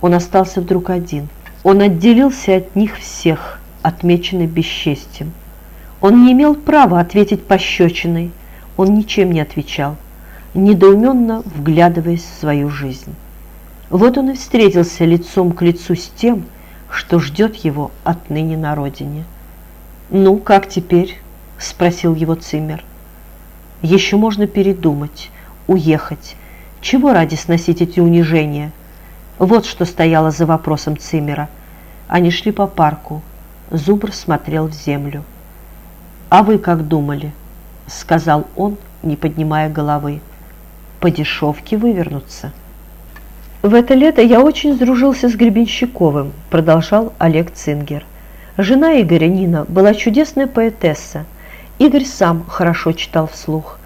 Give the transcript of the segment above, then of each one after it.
Он остался вдруг один. Он отделился от них всех, отмеченный бесчестием. Он не имел права ответить пощечиной, он ничем не отвечал, недоуменно вглядываясь в свою жизнь. Вот он и встретился лицом к лицу с тем, что ждет его отныне на родине. «Ну, как теперь?» – спросил его Циммер. «Еще можно передумать, уехать. Чего ради сносить эти унижения?» Вот что стояло за вопросом Циммера. Они шли по парку. Зубр смотрел в землю. «А вы как думали?» – сказал он, не поднимая головы. «По дешевке вывернуться». «В это лето я очень сдружился с Гребенщиковым», – продолжал Олег Цингер. Жена Игоря, Нина, была чудесная поэтесса. Игорь сам хорошо читал вслух.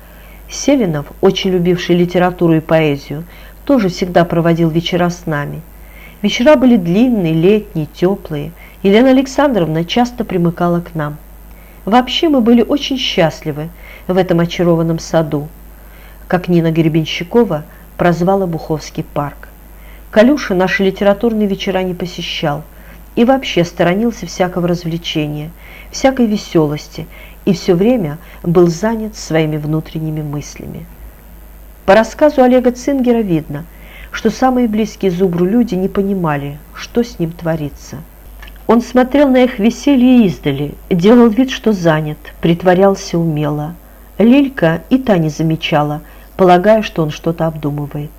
Селинов, очень любивший литературу и поэзию, тоже всегда проводил вечера с нами. Вечера были длинные, летние, теплые. Елена Александровна часто примыкала к нам. Вообще мы были очень счастливы в этом очарованном саду, как Нина Гребенщикова прозвала Буховский парк. Калюша наши литературные вечера не посещал и вообще сторонился всякого развлечения, всякой веселости и все время был занят своими внутренними мыслями. По рассказу Олега Цингера видно, что самые близкие Зубру люди не понимали, что с ним творится. Он смотрел на их веселье издали, делал вид, что занят, притворялся умело. Лилька и та не замечала, полагая, что он что-то обдумывает.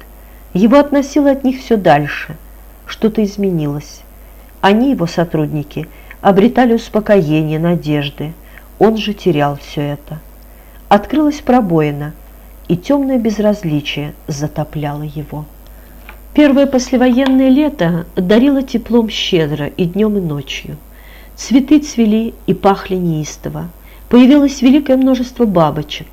Его относило от них все дальше, что-то изменилось. Они, его сотрудники, обретали успокоение, надежды. Он же терял все это. Открылась пробоина – и темное безразличие затопляло его. Первое послевоенное лето дарило теплом щедро и днем, и ночью. Цветы цвели и пахли неистово. Появилось великое множество бабочек.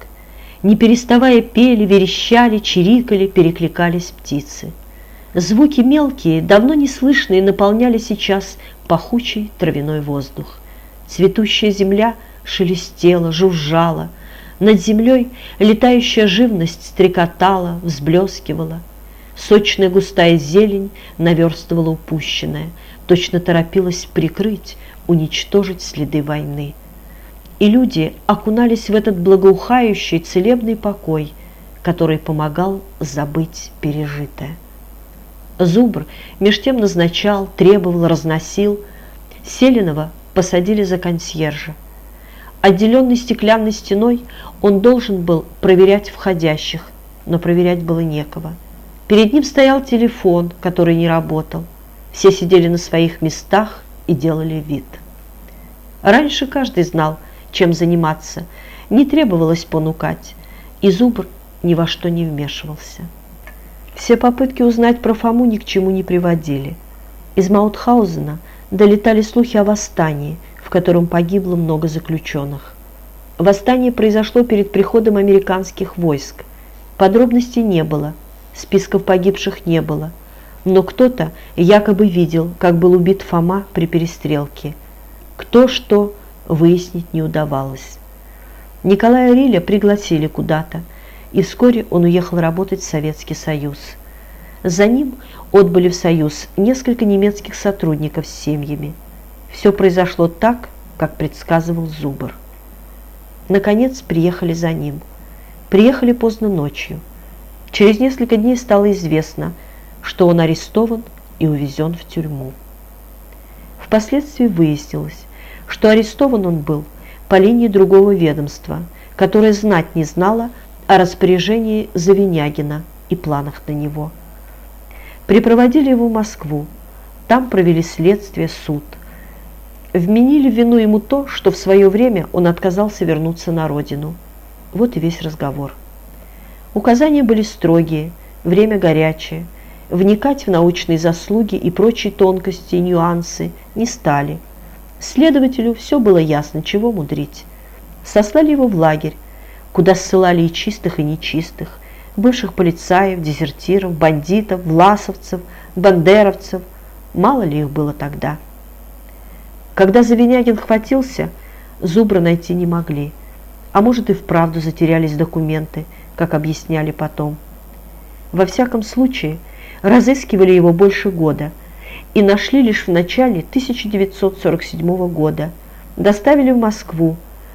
Не переставая пели, верещали, чирикали, перекликались птицы. Звуки мелкие, давно неслышные, наполняли сейчас пахучий травяной воздух. Цветущая земля шелестела, жужжала – над землей летающая живность стрекотала, взблескивала. Сочная густая зелень наверстывала упущенное, точно торопилась прикрыть, уничтожить следы войны. И люди окунались в этот благоухающий целебный покой, который помогал забыть пережитое. Зубр меж тем назначал, требовал, разносил. Селинова посадили за консьержа. Отделенный стеклянной стеной, он должен был проверять входящих, но проверять было некого. Перед ним стоял телефон, который не работал. Все сидели на своих местах и делали вид. Раньше каждый знал, чем заниматься, не требовалось понукать, и Зубр ни во что не вмешивался. Все попытки узнать про Фому ни к чему не приводили. Из Маутхаузена долетали слухи о восстании – котором погибло много заключенных. Восстание произошло перед приходом американских войск. Подробностей не было, списков погибших не было, но кто-то якобы видел, как был убит Фома при перестрелке. Кто что, выяснить не удавалось. Николая Риля пригласили куда-то, и вскоре он уехал работать в Советский Союз. За ним отбыли в Союз несколько немецких сотрудников с семьями. Все произошло так, как предсказывал Зубр. Наконец приехали за ним. Приехали поздно ночью. Через несколько дней стало известно, что он арестован и увезен в тюрьму. Впоследствии выяснилось, что арестован он был по линии другого ведомства, которое знать не знало о распоряжении Завинягина и планах на него. Припроводили его в Москву, там провели следствие, суд – вменили в вину ему то, что в свое время он отказался вернуться на родину. Вот и весь разговор. Указания были строгие, время горячее. Вникать в научные заслуги и прочие тонкости и нюансы не стали. Следователю все было ясно, чего мудрить. Сослали его в лагерь, куда ссылали и чистых, и нечистых, бывших полицаев, дезертиров, бандитов, власовцев, бандеровцев. Мало ли их было тогда. Когда Завинягин хватился, Зубра найти не могли. А может и вправду затерялись документы, как объясняли потом. Во всяком случае, разыскивали его больше года, и нашли лишь в начале 1947 года. Доставили в Москву,